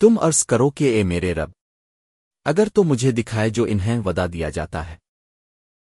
تم عرض کرو کہ اے میرے رب، اگر تو مجھے دکھائے جو انہیں ودا دیا جاتا ہے۔